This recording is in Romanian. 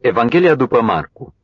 Evanghelia după Marcu.